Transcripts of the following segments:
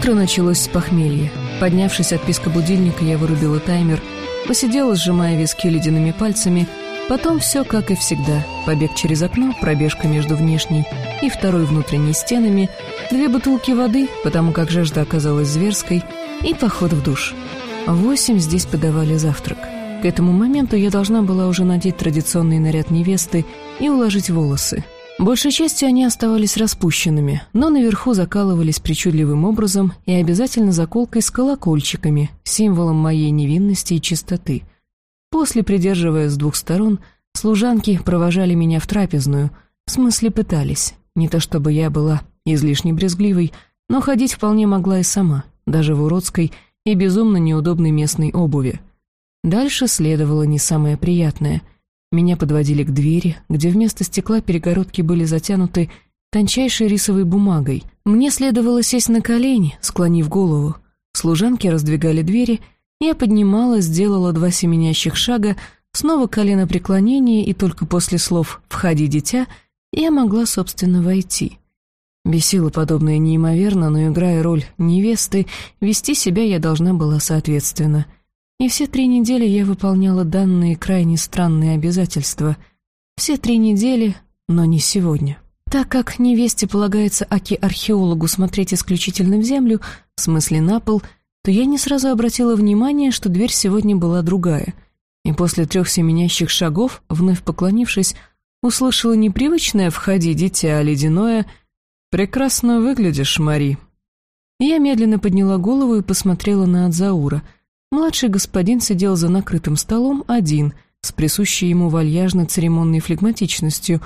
Утро началось с похмелья. Поднявшись от писка будильника, я вырубила таймер, посидела, сжимая виски ледяными пальцами, потом все как и всегда. Побег через окно, пробежка между внешней и второй внутренней стенами, две бутылки воды, потому как жажда оказалась зверской, и поход в душ. В восемь здесь подавали завтрак. К этому моменту я должна была уже надеть традиционный наряд невесты и уложить волосы. Большей частью они оставались распущенными, но наверху закалывались причудливым образом и обязательно заколкой с колокольчиками, символом моей невинности и чистоты. После, придерживая с двух сторон, служанки провожали меня в трапезную, в смысле пытались. Не то чтобы я была излишне брезгливой, но ходить вполне могла и сама, даже в уродской и безумно неудобной местной обуви. Дальше следовало не самое приятное — меня подводили к двери, где вместо стекла перегородки были затянуты тончайшей рисовой бумагой. Мне следовало сесть на колени, склонив голову. Служанки раздвигали двери, я поднималась, сделала два семенящих шага, снова колено преклонения, и только после слов «входи, дитя» я могла, собственно, войти. Бесило подобное неимоверно, но, играя роль невесты, вести себя я должна была соответственно — и все три недели я выполняла данные крайне странные обязательства. Все три недели, но не сегодня. Так как невесте полагается аки-археологу смотреть исключительно в землю, в смысле на пол, то я не сразу обратила внимание, что дверь сегодня была другая. И после трех семенящих шагов, вновь поклонившись, услышала непривычное «Входи, дитя, а ледяное» «Прекрасно выглядишь, Мари». Я медленно подняла голову и посмотрела на Адзаура — Младший господин сидел за накрытым столом один, с присущей ему вальяжно-церемонной флегматичностью,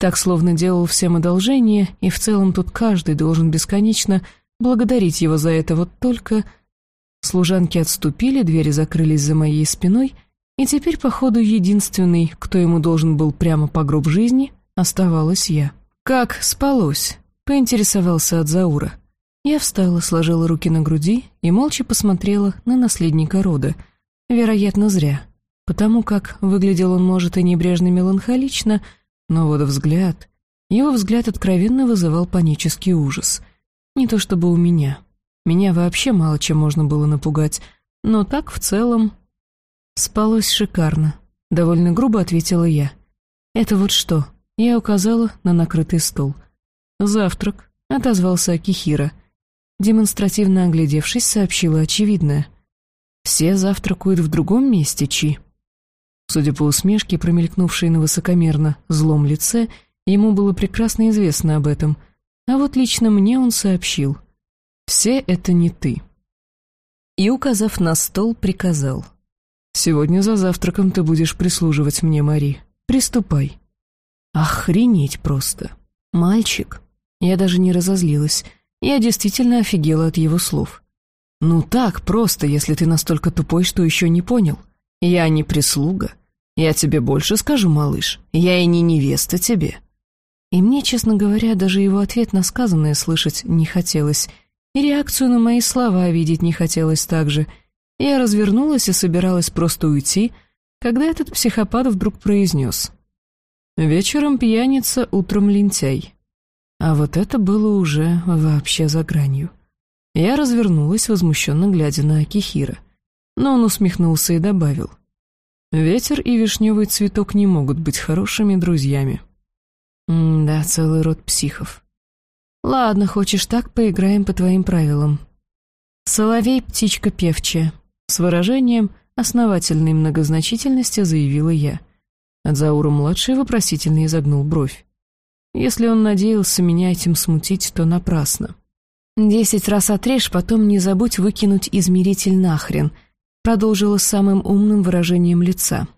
так словно делал всем одолжение, и в целом тут каждый должен бесконечно благодарить его за это вот только... Служанки отступили, двери закрылись за моей спиной, и теперь, походу, единственный, кто ему должен был прямо по гроб жизни, оставалась я. «Как спалось?» — поинтересовался от Заура. Я встала, сложила руки на груди и молча посмотрела на наследника рода. Вероятно, зря. Потому как выглядел он, может, и небрежно-меланхолично, но вот взгляд... Его взгляд откровенно вызывал панический ужас. Не то чтобы у меня. Меня вообще мало чем можно было напугать, но так в целом... Спалось шикарно. Довольно грубо ответила я. «Это вот что?» Я указала на накрытый стол. «Завтрак», — отозвался Акихира. Демонстративно оглядевшись, сообщила очевидное. «Все завтракают в другом месте, Чи». Судя по усмешке, промелькнувшей на высокомерно злом лице, ему было прекрасно известно об этом, а вот лично мне он сообщил. «Все это не ты». И, указав на стол, приказал. «Сегодня за завтраком ты будешь прислуживать мне, Мари. Приступай». Охренеть просто. Мальчик. Я даже не разозлилась. Я действительно офигела от его слов. «Ну так, просто, если ты настолько тупой, что еще не понял. Я не прислуга. Я тебе больше скажу, малыш. Я и не невеста тебе». И мне, честно говоря, даже его ответ на сказанное слышать не хотелось, и реакцию на мои слова видеть не хотелось также. Я развернулась и собиралась просто уйти, когда этот психопат вдруг произнес. «Вечером пьяница, утром лентяй. А вот это было уже вообще за гранью. Я развернулась, возмущенно глядя на Акихира. Но он усмехнулся и добавил. «Ветер и вишневый цветок не могут быть хорошими друзьями». М «Да, целый род психов». «Ладно, хочешь так, поиграем по твоим правилам». «Соловей, птичка певчая», — с выражением основательной многозначительности заявила я. Адзаура-младший вопросительно изогнул бровь. Если он надеялся меня этим смутить, то напрасно. «Десять раз отрежь, потом не забудь выкинуть измеритель нахрен», продолжила самым умным выражением лица.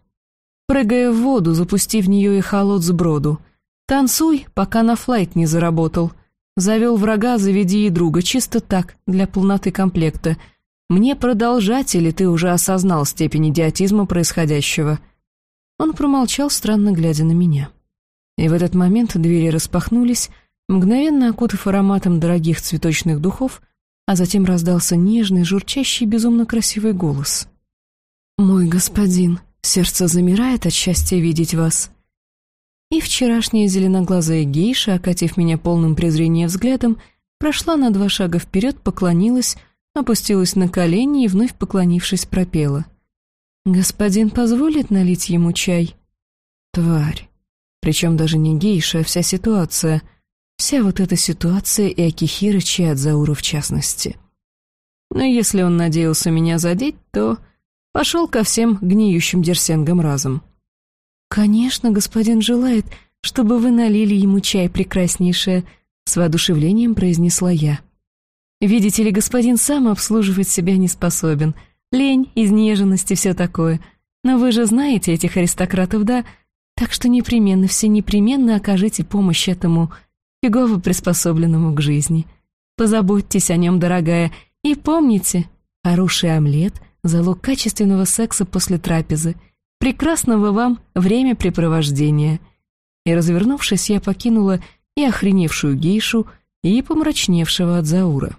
«Прыгая в воду, запусти в нее и холод сброду. Танцуй, пока на флайт не заработал. Завел врага, заведи и друга, чисто так, для полноты комплекта. Мне продолжать, или ты уже осознал степень идиотизма происходящего?» Он промолчал, странно глядя на меня. И в этот момент двери распахнулись, мгновенно окутав ароматом дорогих цветочных духов, а затем раздался нежный, журчащий, безумно красивый голос. «Мой господин, сердце замирает от счастья видеть вас». И вчерашняя зеленоглазая гейша, окатив меня полным презрения взглядом, прошла на два шага вперед, поклонилась, опустилась на колени и, вновь поклонившись, пропела. «Господин позволит налить ему чай?» «Тварь. Причем даже не гейша, а вся ситуация. Вся вот эта ситуация и Акихирычи от Зауру в частности. Но если он надеялся меня задеть, то пошел ко всем гниющим дерсенгам разом». «Конечно, господин желает, чтобы вы налили ему чай, прекраснейшее», — с воодушевлением произнесла я. «Видите ли, господин сам обслуживать себя не способен. Лень, изнеженность и все такое. Но вы же знаете этих аристократов, да? Так что непременно, все непременно окажите помощь этому фигово приспособленному к жизни. Позаботьтесь о нем, дорогая, и помните, хороший омлет — залог качественного секса после трапезы, прекрасного вам времяпрепровождения». И, развернувшись, я покинула и охреневшую гейшу, и помрачневшего от Заура.